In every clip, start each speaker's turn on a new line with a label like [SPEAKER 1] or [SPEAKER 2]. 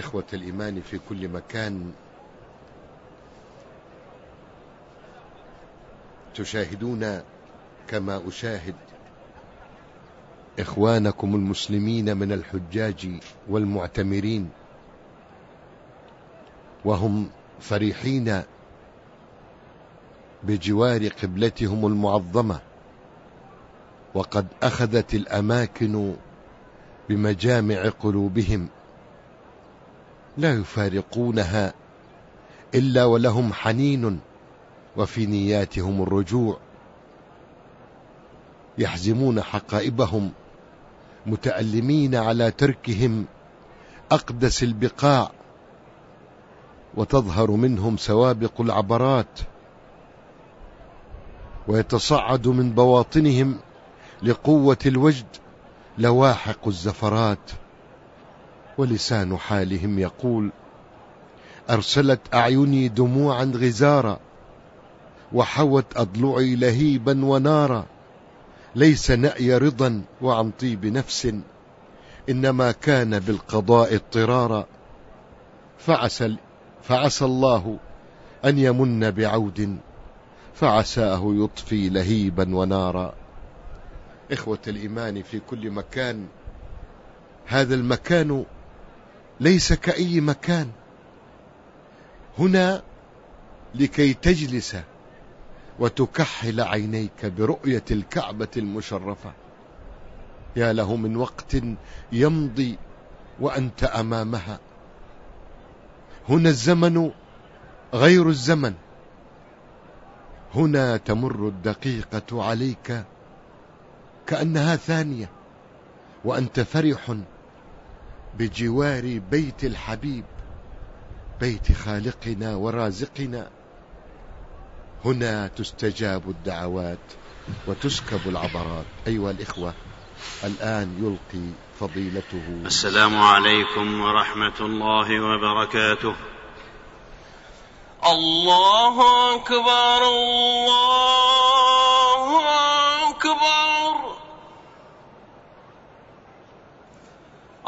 [SPEAKER 1] إخوة الإيمان في كل مكان تشاهدون كما أشاهد إخوانكم المسلمين من الحجاج والمعتمرين وهم فرحين بجوار قبلتهم المعظمة وقد أخذت الأماكن بمجامع قلوبهم. لا يفارقونها إلا ولهم حنين وفي نياتهم الرجوع. يحزمون حقائبهم متألمين على تركهم أقدس البقاع وتظهر منهم سوابق العبرات ويتصعد من بواطنهم لقوة الوجد لواحق الزفرات. ولسان حالهم يقول أرسلت أعيني دموعا غزارا وحوت أضلعي لهيبا ونارا. ليس نأي رضا وعن طيب نفس إنما كان بالقضاء اضطرارا. فعسى, فعسى الله أن يمن بعود فعساه يطفي لهيبا ونارا. إخوة الإيمان في كل مكان هذا المكان ليس كأي مكان. هنا لكي تجلس وتكحل عينيك برؤية الكعبة المشرفة. يا له من وقت يمضي وأنت أمامها. هنا الزمن غير الزمن. هنا تمر الدقيقة عليك كأنها ثانية وأنت فرح بجوار بيت الحبيب بيت خالقنا ورازقنا. هنا تستجاب الدعوات وتسكب العبرات. أيها الإخوة الآن يلقي فضيلته.
[SPEAKER 2] السلام عليكم ورحمة الله وبركاته. الله أكبر الله أكبر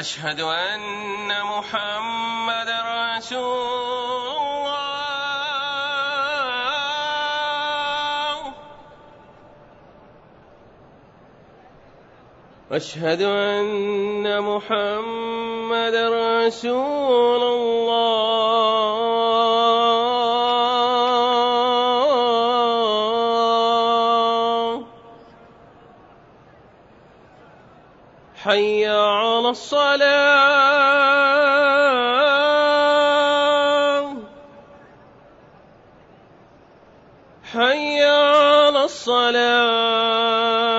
[SPEAKER 2] أشهد أن محمد رسول الله. أشهد أن محمد رسول الله. حي على الصلاة.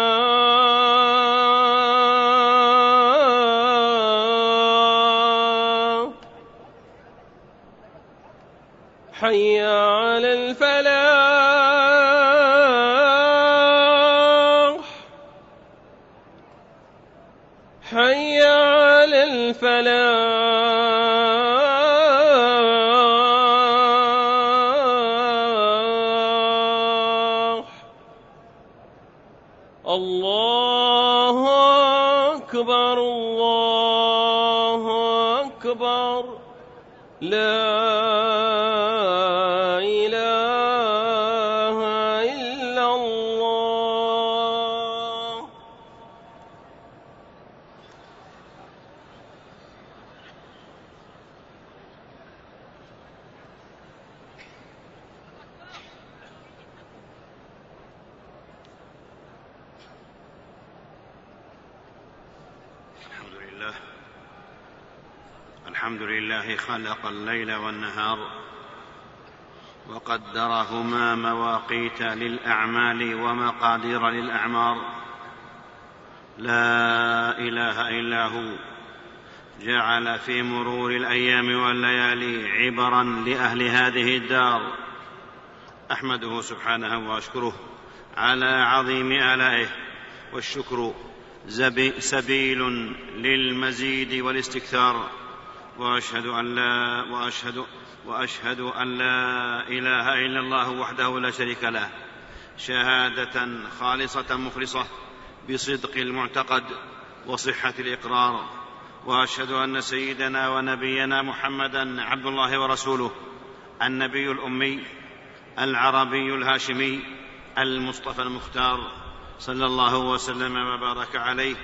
[SPEAKER 3] وقدرهما مواقيت للأعمال ومقادير للأعمار. لا إله إلا هو. جعل في مرور الأيام والليالي عبرا لأهل هذه الدار. أحمده سبحانه وأشكره على عظيم آلائه والشكر سبيل للمزيد والاستكثار. وأشهد أن لا وأشهد وأشهد أن لا إله إلا الله وحده لا شريك له شهادة خالصة مخلصة بصدق المعتقد وصحة الإقرار وأشهد أن سيدنا ونبينا محمدا عبد الله ورسوله النبي الأمي العربي الهاشمي المصطفى المختار صلى الله وسلم وبارك عليه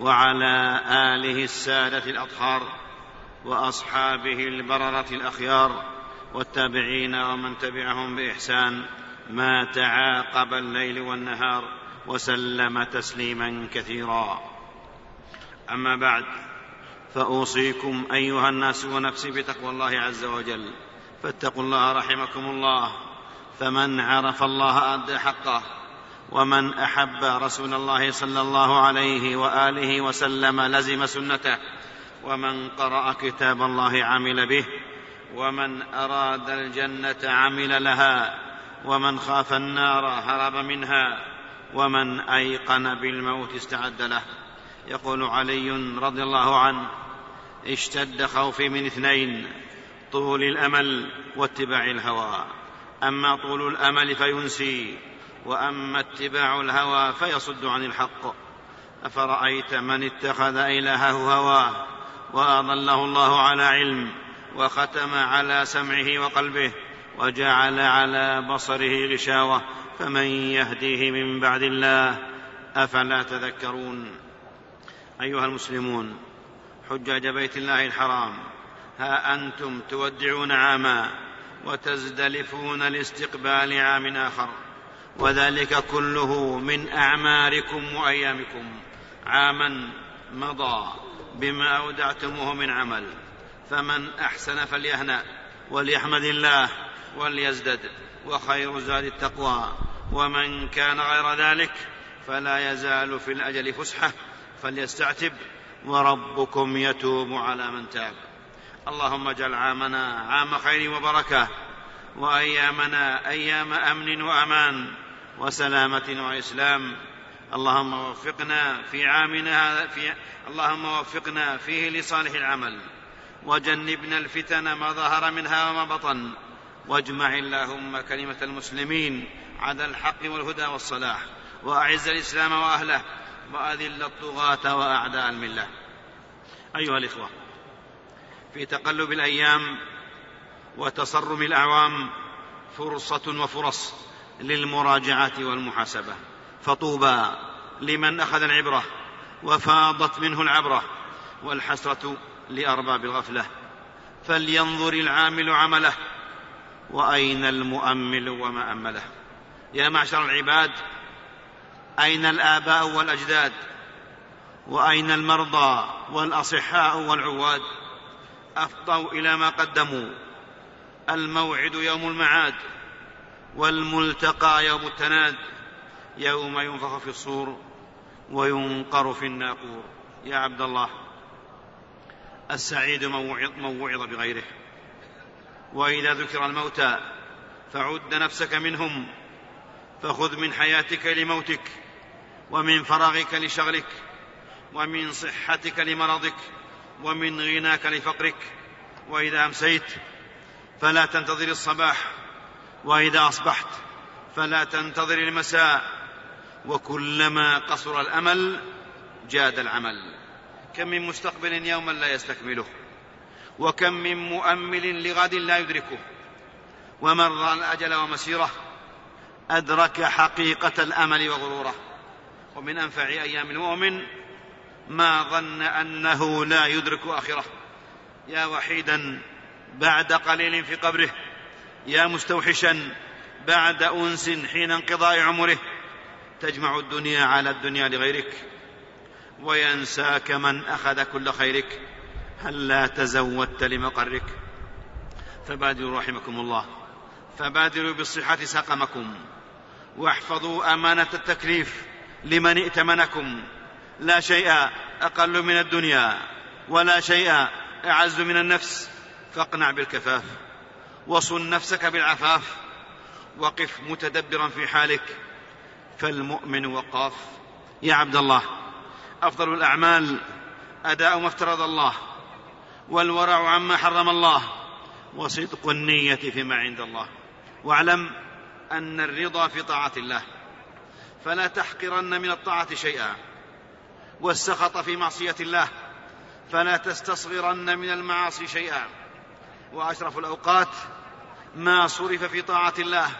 [SPEAKER 3] وعلى آله السادة الأطهار وأصحابه البررة الأخيار والتابعين ومن تبعهم بإحسان ما تعاقب الليل والنهار وسلم تسليما كثيرا. أما بعد فأوصيكم أيها الناس ونفسي بتقوى الله عز وجل. فاتقوا الله رحمكم الله. فمن عرف الله أدى حقه. ومن أحب رسول الله صلى الله عليه وآله وسلم لزم سنته. ومن قرأ كتاب الله عمل به ومن أراد الجنة عمل لها ومن خاف النار هرب منها ومن أيقن بالموت استعد له. يقول علي رضي الله عنه اشتد خوفي من اثنين طول الأمل واتباع الهوى. أما طول الأمل فينسي وأما اتباع الهوى فيصد عن الحق. أفرأيت من اتخذ إلهه هواه وأضله الله على علم وختم على سمعه وقلبه وجعل على بصره غشاوة فمن يهديه من بعد الله أفلا تذكرون أيها المسلمون حجاج بيت الله الحرام ها أنتم تودعون عاما وتزدلفون لاستقبال عام آخر وذلك كله من أعماركم وأيامكم عاما مضى بما أودعتموه من عمل فمن أحسن فليهنأ وليحمد الله وليزدد وخير زاد التقوى ومن كان غير ذلك فلا يزال في الأجل فسحة فليستعتب وربكم يتوب على من تاب. اللهم اجعل عامنا عام خير وبركة وأيامنا أيام أمن وأمان وسلامة وإسلام اللهم وفقنا في عامنا هذا في اللهم وفقنا فيه لصالح العمل. وجنبنا الفتن ما ظهر منها وما بطن. واجمع اللهم كلمة المسلمين على الحق والهدى والصلاح. وأعز الإسلام وأهله. وأذل الطغاة وأعداء الملة. أيها الإخوة في تقلب الأيام وتصرم الأعوام فرصة وفرص للمراجعة والمحاسبة. فطوبى لمن أخذ العبرة وفاضت منه العبرة والحسرة لأرباب الغفلة. فلينظر العامل عمله وأين المؤمل وما أمله. يا معشر العباد أين الآباء والأجداد؟ وأين المرضى والأصحاء والعواد؟ أفضوا إلى ما قدموا. الموعد يوم المعاد والملتقى يوم التناد. يوم ينفخ في الصور وينقر في الناقور. يا عبد الله السعيد من وعظ بغيره. وإذا ذكر الموتى فعد نفسك منهم فخذ من حياتك لموتك ومن فراغك لشغلك ومن صحتك لمرضك ومن غناك لفقرك. وإذا أمسيت فلا تنتظر الصباح وإذا أصبحت فلا تنتظر المساء. وكلما قصر الأمل جاد العمل. كم من مستقبل يوما لا يستكمله وكم من مؤمل لغد لا يدركه ومن راى الأجل ومسيره أدرك حقيقة الأمل وغروره. ومن أنفع أيام المؤمن ما ظن أنه لا يدرك آخره. يا وحيدا بعد قليل في قبره. يا مستوحشا بعد أنس حين انقضاء عمره. تجمع الدنيا على الدنيا لغيرك وينساك من أخذ كل خيرك هل لا تزودت لمقرك؟ فبادروا رحمكم الله فبادروا بالصحة سقمكم واحفظوا أمانة التكليف لمن ائتمنكم لا شيء أقل من الدنيا ولا شيء أعز من النفس فاقنع بالكفاف وصن نفسك بالعفاف وقف متدبرا في حالك فالمؤمن وقاف. يا عبد الله أفضل الأعمال أداء ما افترض الله والورع عما حرم الله وصدق النية فيما عند الله. واعلم أن الرضا في طاعة الله فلا تحقرن من الطاعة شيئا. والسخط في معصية الله فلا تستصغرن من المعاصي شيئا. وأشرف الأوقات ما صرف في طاعة الله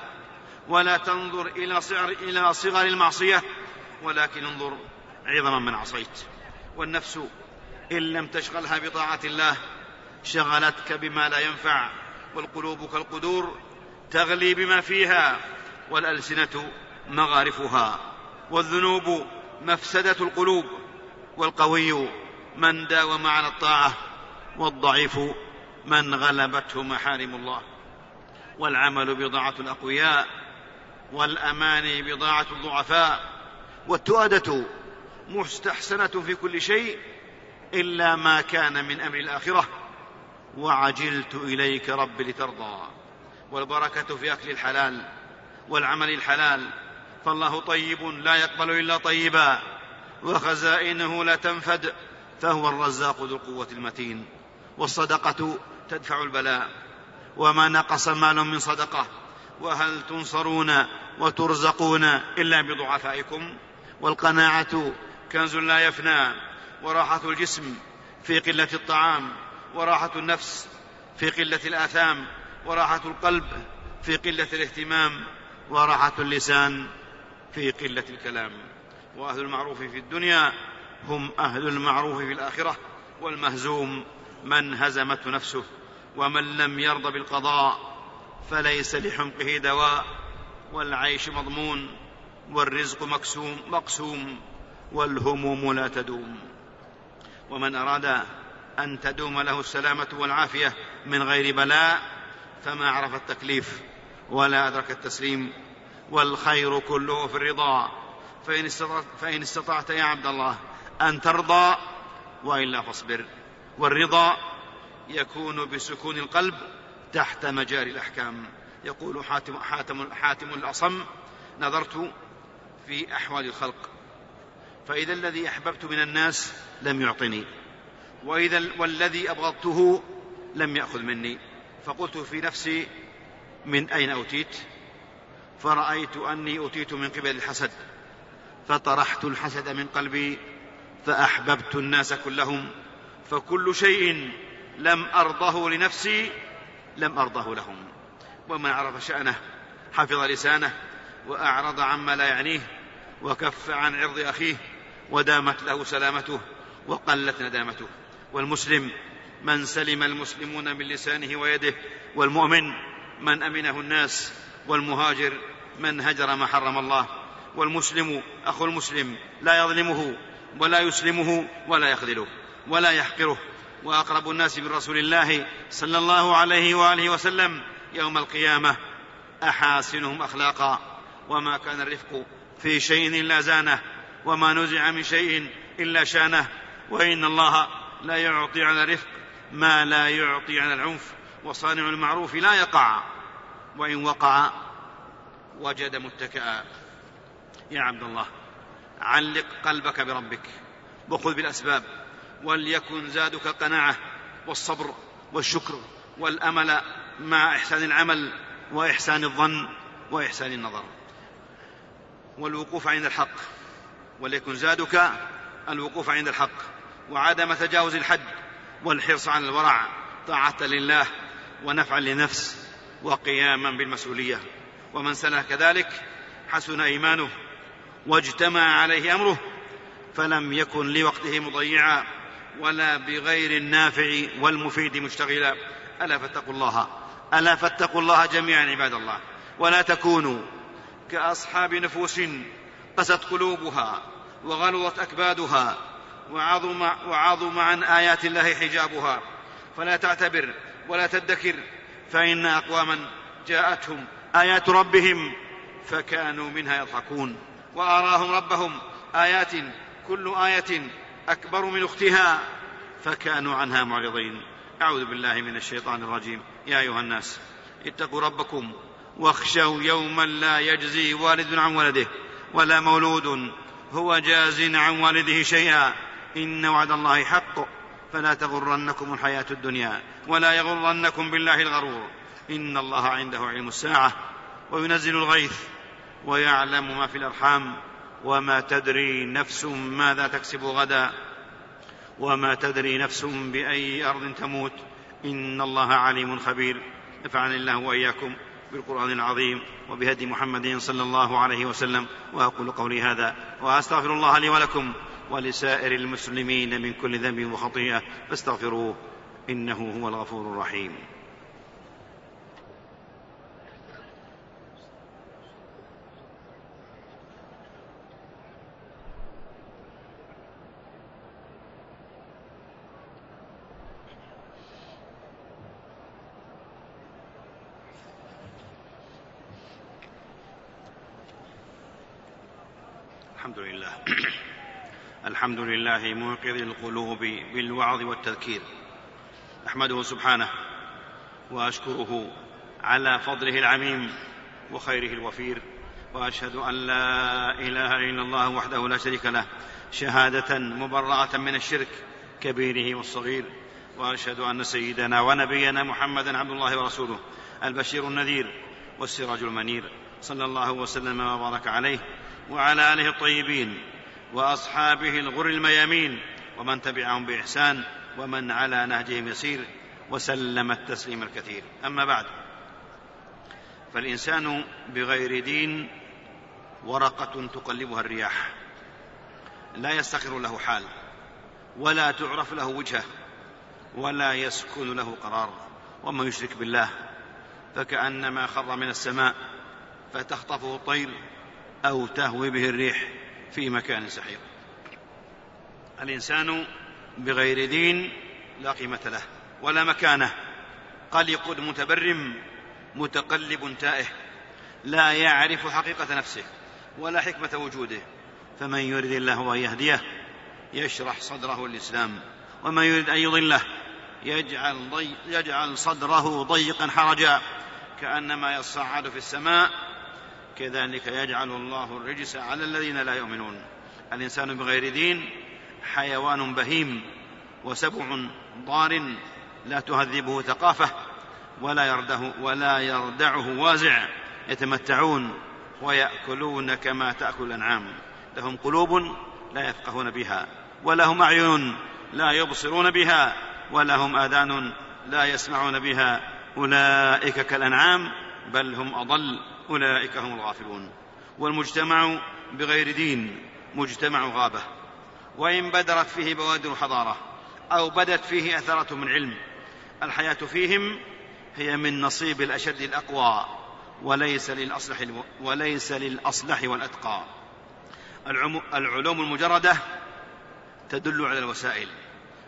[SPEAKER 3] ولا تنظر إلى صغر, إلى صغر المعصية ولكن انظر عظما من عصيت. والنفس إن لم تشغلها بطاعة الله شغلتك بما لا ينفع والقلوب كالقدور تغلي بما فيها والألسنة مغارفها والذنوب مفسدة القلوب والقوي من داوم على الطاعة والضعيف من غلبته محارم الله. والعمل بضاعة الأقوياء والأماني بضاعة الضعفاء والتؤدة مستحسنة في كل شيء إلا ما كان من أمر الآخرة. وعجلت إليك رب لترضى. والبركة في أكل الحلال والعمل الحلال. فالله طيب لا يقبل إلا طيبا. وخزائنه لا تنفد. فهو الرزاق ذو القوة المتين. والصدقة تدفع البلاء. وما نقص مال من صدقة. وهل تنصرون وترزقون إلا بضعفائكم؟ والقناعة كنز لا يفنى وراحة الجسم في قلة الطعام وراحة النفس في قلة الآثام وراحة القلب في قلة الاهتمام وراحة اللسان في قلة الكلام. وأهل المعروف في الدنيا هم أهل المعروف في الآخرة والمهزوم من هزمته نفسه ومن لم يرض بالقضاء. فليس لحمقه دواء والعيش مضمون والرزق مقسوم مقسوم والهموم لا تدوم. ومن أراد أن تدوم له السلامة والعافية من غير بلاء فما عرف التكليف ولا أدرك التسليم والخير كله في الرضا. فإن استطعت, فإن استطعت يا عبد الله أن ترضى وإلا فاصبر. والرضا يكون بسكون القلب تحت مجاري الأحكام. يقول حاتم, حاتم, حاتم الأصم نظرت في أحوال الخلق. فإذا الذي أحببت من الناس لم يعطني. وإذا والذي أبغضته لم يأخذ مني. فقلت في نفسي من أين أوتيت؟ فرأيت أني أتيت من قبل الحسد. فطرحت الحسد من قلبي فأحببت الناس كلهم. فكل شيء لم أرضه لنفسي لم أرضه لهم. ومن عرف شأنه حفظ لسانه وأعرض عما لا يعنيه وكف عن عرض أخيه ودامت له سلامته وقلت ندامته. والمسلم من سلم المسلمون من لسانه ويده والمؤمن من أمنه الناس والمهاجر من هجر ما حرم الله. والمسلم أخو المسلم لا يظلمه ولا يسلمه ولا يخذله ولا يحقره. وأقرب الناس من رسول الله صلى الله عليه وآله وسلم يوم القيامة أحاسنهم أخلاقا. وما كان الرفق في شيء إلا زانه وما نزع من شيء إلا شانه. وإن الله لا يعطي على الرفق ما لا يعطي على العنف وصانع المعروف لا يقع. وإن وقع وجد متكئا. يا عبد الله علق قلبك بربك وخذ بالأسباب. وليكن زادك القناعه والصبر والشكر والأمل مع إحسان العمل وإحسان الظن وإحسان النظر. والوقوف عند الحق وليكن زادك الوقوف عند الحق. وعدم تجاوز الحد والحرص على الورع طاعة لله ونفعا لنفس وقياما بالمسؤولية. ومن سلك ذلك حسن إيمانه واجتمع عليه أمره فلم يكن لوقته مضيعا. ولا بغير النافع والمفيد مشتغلا. ألا فاتقوا الله. ألا فاتقوا الله جميعا عباد الله. ولا تكونوا كأصحاب نفوس قست قلوبها وغلظت أكبادها وعظم, وعظم عن آيات الله حجابها. فلا تعتبر ولا تدكر فإن أقواما جاءتهم آيات ربهم فكانوا منها يضحكون. وأراهم ربهم آيات كل آية أكبر من أختها فكانوا عنها معرضين. أعوذ بالله من الشيطان الرجيم. يا أيها الناس اتقوا ربكم واخشوا يوما لا يجزي والد عن ولده ولا مولود هو جاز عن والده شيئا. إن وعد الله حق. فلا تغرنكم الحياة الدنيا ولا يغرنكم بالله الغرور. إن الله عنده علم الساعة وينزل الغيث ويعلم ما في الأرحام. وما تدري نفس ماذا تكسب غدا وما تدري نفس بأي أرض تموت. إن الله عليم خبير. نفعني الله وإياكم بالقرآن العظيم وبهدي محمد صلى الله عليه وسلم. وأقول قولي هذا وأستغفر الله لي ولكم ولسائر المسلمين من كل ذنب وخطيئة. فاستغفروه إنه هو الغفور الرحيم. الحمد لله. الحمد لله موقظ القلوب بالوعظ والتذكير. أحمده سبحانه وأشكره على فضله العميم وخيره الوفير وأشهد أن لا إله إلا الله وحده لا شريك له شهادة مبرأة من الشرك كبيره والصغير وأشهد أن سيدنا ونبينا محمدا عبد الله ورسوله البشير النذير والسراج المنير صلى الله وسلم وبارك عليه وعلى آله الطيبين وأصحابه الغر الميامين ومن تبعهم بإحسان ومن على نهجهم يسير وسلم التسليم الكثير. أما بعد فالإنسان بغير دين ورقة تقلبها الرياح. لا يستقر له حال ولا تعرف له وجهة ولا يسكن له قرار. ومن يشرك بالله فكأنما خر من السماء فتخطفه الطير أو تهوي به الريح في مكان سحيق. الإنسان بغير دين لا قيمة له ولا مكانة. قلق متبرم متقلب تائه لا يعرف حقيقة نفسه ولا حكمة وجوده. فمن يرد الله أن يهديه يشرح صدره الاسلام ومن يريد أن يضله يجعل, يجعل صدره ضيقا حرجا. كأنما يصعد في السماء كذلك يجعل الله الرجس على الذين لا يؤمنون. الإنسان بغير دين حيوان بهيم وسبع ضار لا تهذبه ثقافة ولا يرده ولا يردعه وازع. يتمتعون ويأكلون كما تأكل الأنعام. لهم قلوب لا يفقهون بها ولهم أعين لا يبصرون بها ولهم آذان لا يسمعون بها. أولئك كالأنعام بل هم أضل. أولئك هم الغافلون. والمجتمع بغير دين مجتمع غابة. وإن بدرت فيه بوادر حضارة أو بدت فيه أثرة من علم الحياة فيهم هي من نصيب الأشد الأقوى وليس للأصلح وليس للأصلح والأتقى. العلوم المجردة تدل على الوسائل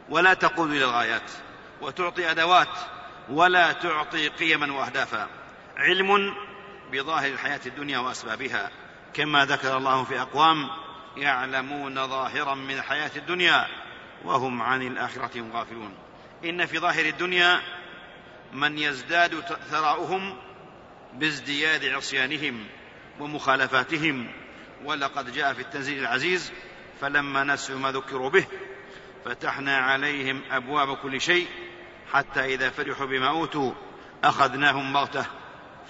[SPEAKER 3] ولا تقود إلى الغايات وتعطي أدوات ولا تعطي قيما وأهدافا. علم بظاهر الحياة الدنيا وأسبابها. كما ذكر الله في أقوام يعلمون ظاهرا من الحياة الدنيا وهم عن الآخرة هم غافلون. إن في ظاهر الدنيا من يزداد ثراؤهم بازدياد عصيانهم ومخالفاتهم. ولقد جاء في التنزيل العزيز فلما نسوا ما ذكروا به فتحنا عليهم أبواب كل شيء حتى إذا فرحوا بما أوتوا أخذناهم بغتة.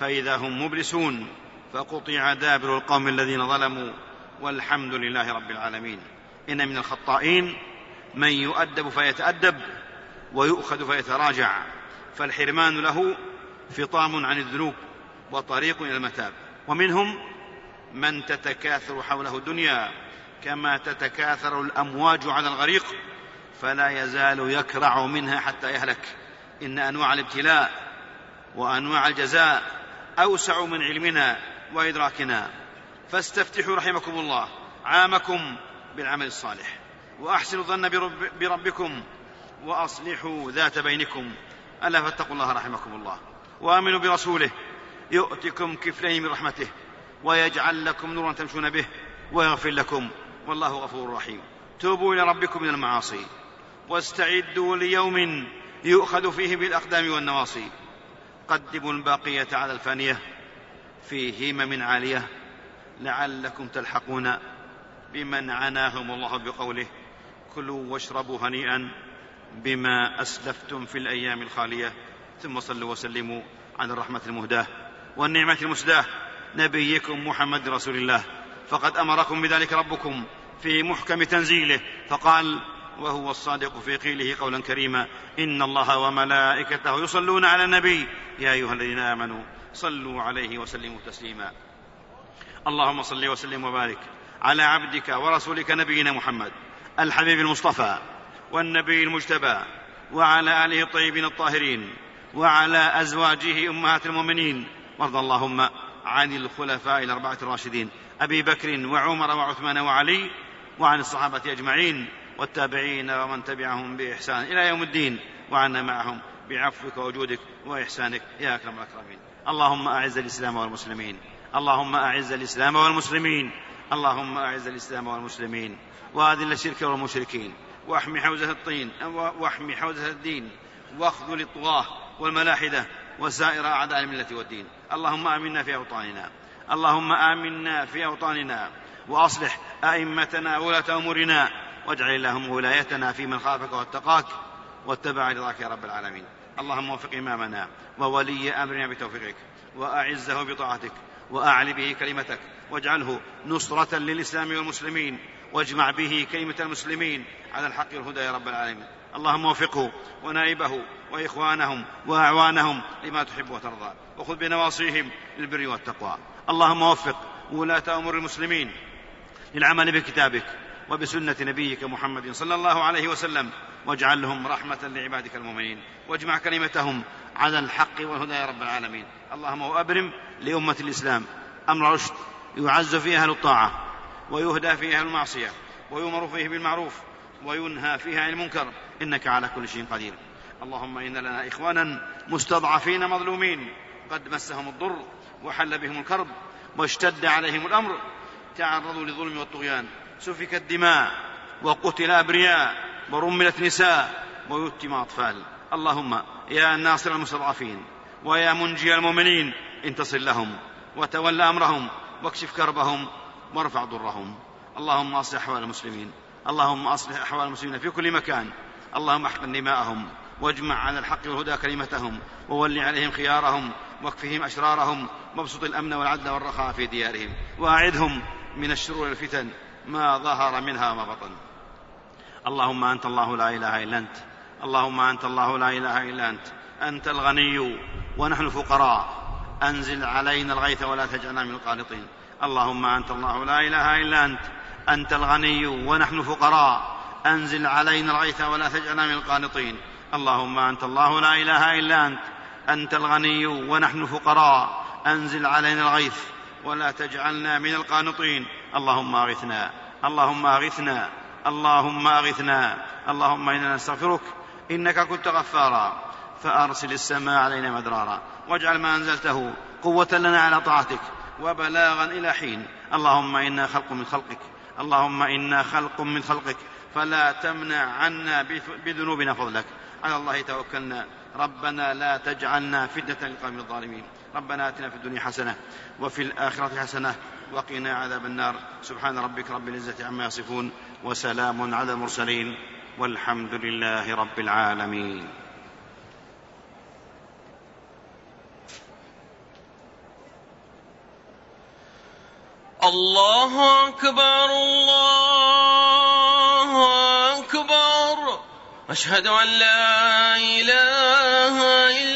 [SPEAKER 3] فإذا هم مبلسون فقطع دابر القوم الذين ظلموا والحمد لله رب العالمين. إن من الخطائين من يؤدب فيتأدب ويؤخذ فيتراجع فالحرمان له فطام عن الذنوب وطريق إلى المتاب. ومنهم من تتكاثر حوله الدنيا كما تتكاثر الأمواج على الغريق فلا يزال يكرع منها حتى يهلك. إن أنواع الابتلاء وأنواع الجزاء أوسع من علمنا وإدراكنا. فاستفتحوا رحمكم الله عامكم بالعمل الصالح. وأحسنوا الظن برب بربكم وأصلحوا ذات بينكم. ألا فاتقوا الله رحمكم الله. وآمنوا برسوله. يؤتكم كفلين من رحمته ويجعل لكم نورا تمشون به ويغفر لكم. والله غفور رحيم. توبوا إلى ربكم من المعاصي. واستعدوا ليوم يؤخذ فيه بالأقدام والنواصي. قدموا الباقية على الفانية في همم عالية لعلكم تلحقون بمن عناهم الله بقوله كلوا واشربوا هنيئا بما أسلفتم في الأيام الخالية ثم صلوا وسلموا على الرحمة المهداة والنعمة المسداة. نبيكم محمد رسول الله. فقد أمركم بذلك ربكم في محكم تنزيله. فقال وهو الصادق في قيله قولا كريما. إن الله وملائكته يصلون على النبي. يا أيها الذين آمنوا صلوا عليه وسلموا تسليما. اللهم صل وسلم وبارك على عبدك ورسولك نبينا محمد الحبيب المصطفى والنبي المجتبى وعلى آله الطيبين الطاهرين وعلى أزواجه أمهات المؤمنين. وارض اللهم عن الخلفاء الأربعة الراشدين. أبي بكر وعمر وعثمان وعلي وعن الصحابة أجمعين. والتابعين ومن تبعهم بإحسان إلى يوم الدين وعنا معهم بعفوك وجودك وإحسانك. يا أكرم الأكرمين. اللهم أعز الإسلام والمسلمين. اللهم أعز الإسلام والمسلمين. اللهم أعز الإسلام والمسلمين. وأذل الشرك والمشركين. واحمي حوزة الطين واحمي حوزة الدين. واخذل الطغاة والملاحدة وسائر أعداء الملة والدين. اللهم آمنا في أوطاننا. اللهم آمنا في أوطاننا. وأصلح أئمتنا وولاة أمورنا. واجعل اللهم ولايتنا في من خافك واتقاك واتبع رضاك يا رب العالمين. اللهم وفق إمامنا وولي أمرنا بتوفيقك وأعزه بطاعتك واعل به كلمتك واجعله نصرة للإسلام والمسلمين واجمع به كلمة المسلمين على الحق والهدى يا رب العالمين. اللهم وفقه ونائبه وإخوانهم وأعوانهم لما تحب وترضى وخذ بنواصيهم للبر والتقوى. اللهم وفق ولاة أمور المسلمين للعمل بكتابك وبسنة نبيك محمد صلى الله عليه وسلم واجعلهم رحمة لعبادك المؤمنين واجمع كلمتهم على الحق والهدى يا رب العالمين. اللهم وابرم لأمة الإسلام أمر رشد يعز فيه أهل الطاعة ويهدى فيه أهل المعصية ويؤمر فيه بالمعروف وينهى فيه عن المنكر إنك على كل شيء قدير. اللهم إن لنا إخوانا مستضعفين مظلومين قد مسهم الضر وحل بهم الكرب واشتد عليهم الأمر تعرضوا للظلم والطغيان سفكت دماء وقتل أبرياء ورملت نساء ويتم أطفال. اللهم يا ناصر المستضعفين ويا منجي المؤمنين انتصر لهم وتول أمرهم واكشف كربهم وارفع ضرهم. اللهم أصلح أحوال المسلمين. اللهم أصلح أحوال المسلمين في كل مكان. اللهم أحقن دماءهم واجمع على الحق والهدى كلمتهم وول عليهم خيارهم واكفهم أشرارهم وابسط الأمن والعدل والرخاء في ديارهم. وأعذهم من الشرور والفتن ما ظهر منها وما بطن. اللهم أنت الله لا إله إلا أنت. اللهم أنت الله لا إله إلا أنت. أنت الغني ونحن الفقراء. أنزل علينا الغيث ولا تجعلنا من القانطين. اللهم أنت الله لا إله إلا أنت. أنت الغني ونحن فقراء أنزل علينا الغيث ولا تجعلنا من القانطين. اللهم أنت الله لا إله إلا أنت. أنت الغني ونحن فقراء أنزل علينا الغيث ولا تجعلنا من القانطين. اللهم أغثنا. اللهم أغثنا. اللهم أغثنا. اللهم إنا نستغفرك. إنك كنت غفارا. فأرسل السماء علينا مدرارا. واجعل ما أنزلته قوة لنا على طاعتك. وبلاغا إلى حين. اللهم إنا خلق من خلقك. اللهم إنا خلق من خلقك. فلا تمنع عنا بذنوبنا فضلك. على الله توكلنا. ربنا لا تجعلنا فتنة للقوم الظالمين. ربنا آتنا في الدنيا حسنة وفي الآخرة حسنة وقنا عذاب النار. سبحان ربك رب العزة عما يصفون وسلام على المرسلين والحمد لله رب العالمين.
[SPEAKER 2] الله أكبر الله أكبر. أشهد أن لا إله إلا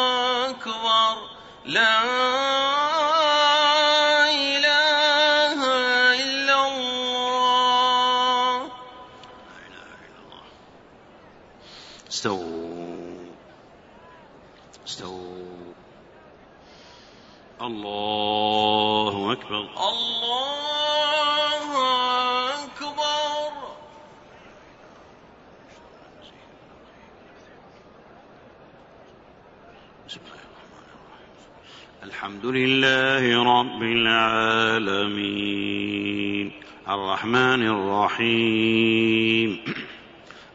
[SPEAKER 3] استووا. استووا. الله أكبر.
[SPEAKER 2] الله أكبر.
[SPEAKER 3] الحمد لله رب العالمين. الرحمن الرحيم.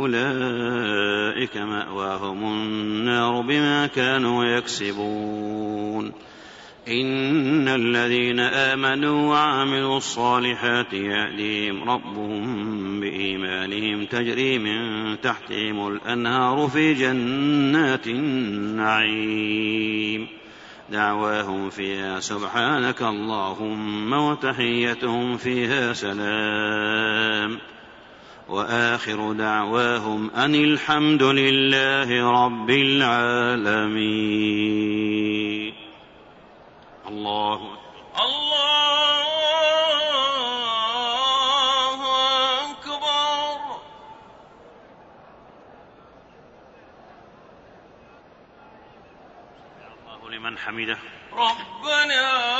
[SPEAKER 3] أولئك مأواهم النار بما كانوا يكسبون. إن الذين آمنوا وعملوا الصالحات يهديهم ربهم بإيمانهم تجري من تحتهم الأنهار في جنات النعيم. دعواهم فيها سبحانك اللهم وتحيتهم فيها سلام. وآخر دعواهم أن الحمد لله رب العالمين. الله
[SPEAKER 2] الله أكبر.
[SPEAKER 3] الله لمن حمده.
[SPEAKER 2] ربنا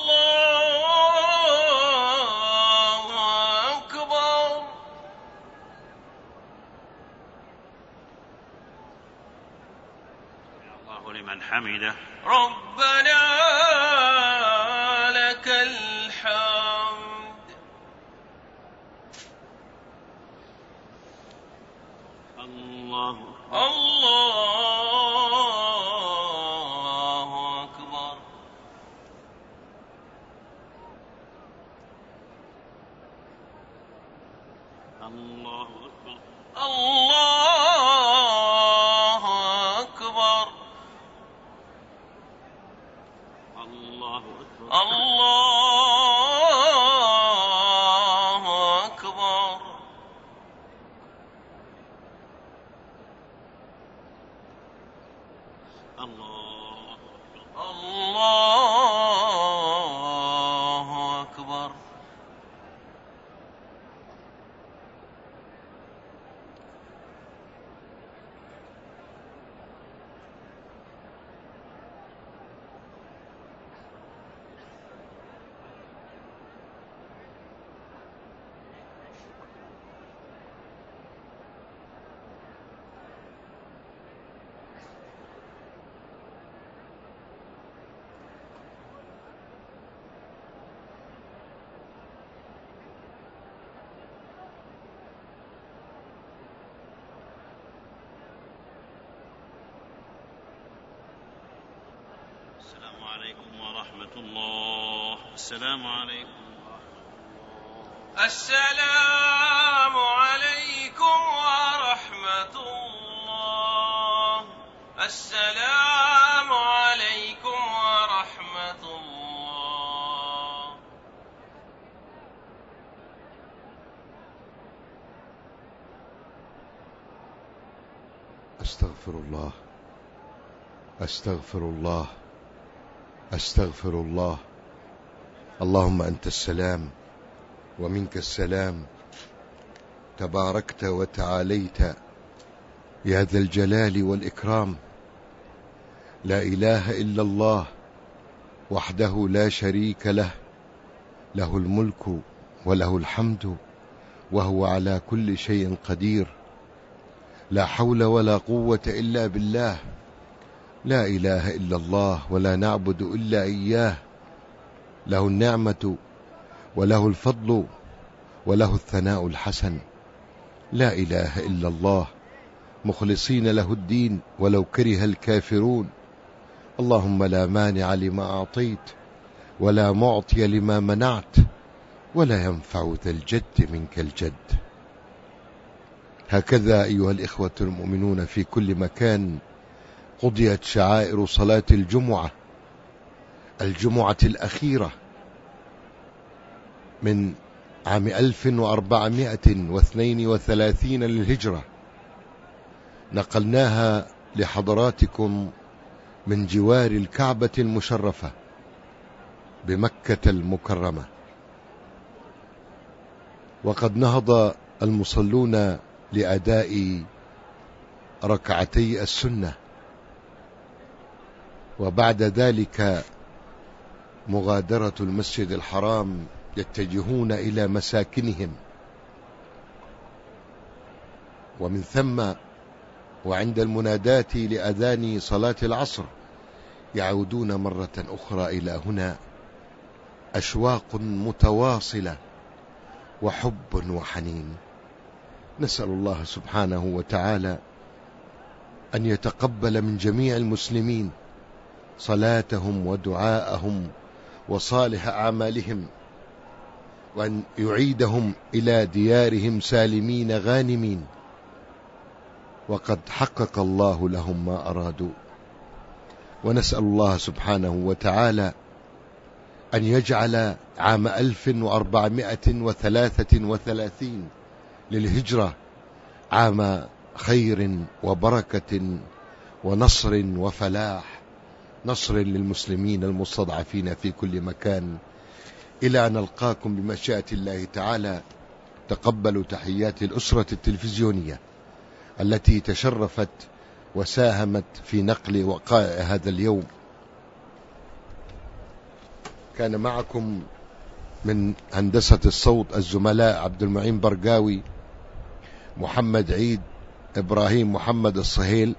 [SPEAKER 3] ولمن حمده.
[SPEAKER 2] ربنا لك الحمد.
[SPEAKER 3] الله
[SPEAKER 2] الله أكبر
[SPEAKER 3] الله أكبر
[SPEAKER 2] الله أكبر
[SPEAKER 3] الله أكبر
[SPEAKER 2] الله أكبر
[SPEAKER 3] الله أكبر
[SPEAKER 2] الله أكبر
[SPEAKER 3] السلام عليكم ورحمة الله. السلام عليكم
[SPEAKER 2] السلام عليكم ورحمة الله. السلام عليكم ورحمة الله.
[SPEAKER 1] أستغفر الله. أستغفر الله. أستغفر الله. اللهم أنت السلام ومنك السلام. تباركت وتعاليت. يا ذا الجلال والإكرام. لا إله إلا الله وحده لا شريك له. له الملك وله الحمد وهو على كل شيء قدير. لا حول ولا قوة إلا بالله. لا إله إلا الله ولا نعبد إلا إياه. له النعمة وله الفضل وله الثناء الحسن. لا إله إلا الله. مخلصين له الدين ولو كره الكافرون. اللهم لا مانع لما أعطيت ولا معطي لما منعت ولا ينفع ذا الجد منك الجد. هكذا أيها الإخوة المؤمنون في كل مكان قضيت شعائر صلاة الجمعة الجمعة الأخيرة من عام 1432 للهجرة. نقلناها لحضراتكم من جوار الكعبة المشرفة بمكة المكرمة. وقد نهض المصلون لأداء ركعتي السنة. وبعد ذلك مغادرة المسجد الحرام يتجهون إلى مساكنهم. ومن ثم وعند المنادات لأذان صلاة العصر يعودون مرة أخرى إلى هنا أشواق متواصلة وحب وحنين. نسأل الله سبحانه وتعالى أن يتقبل من جميع المسلمين صلاتهم ودعاءهم وصالح أعمالهم وأن يعيدهم إلى ديارهم سالمين غانمين. وقد حقق الله لهم ما أرادوا. ونسأل الله سبحانه وتعالى أن يجعل عام ألف وأربعمائة وثلاثة وثلاثين للهجرة عام خير وبركة ونصر وفلاح. نصر للمسلمين المستضعفين في كل مكان. إلى أن نلقاكم بمشيئة الله تعالى. تقبلوا تحيات الأسرة التلفزيونية التي تشرفت وساهمت في نقل وقائع هذا اليوم. كان معكم من هندسة الصوت الزملاء عبد المعين برقاوي محمد عيد إبراهيم محمد الصهيل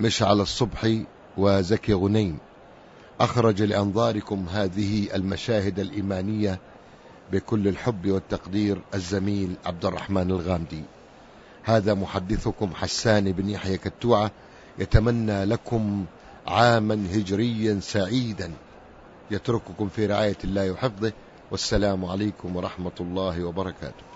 [SPEAKER 1] مشعل الصبحي وزكي غنيم. أخرج لأنظاركم هذه المشاهد الإيمانية بكل الحب والتقدير الزميل عبد الرحمن الغامدي. هذا محدثكم حسان بن يحيى كتوعة يتمنى لكم عاما هجريا سعيدا. يترككم في رعاية الله وحفظه. والسلام عليكم ورحمة الله وبركاته.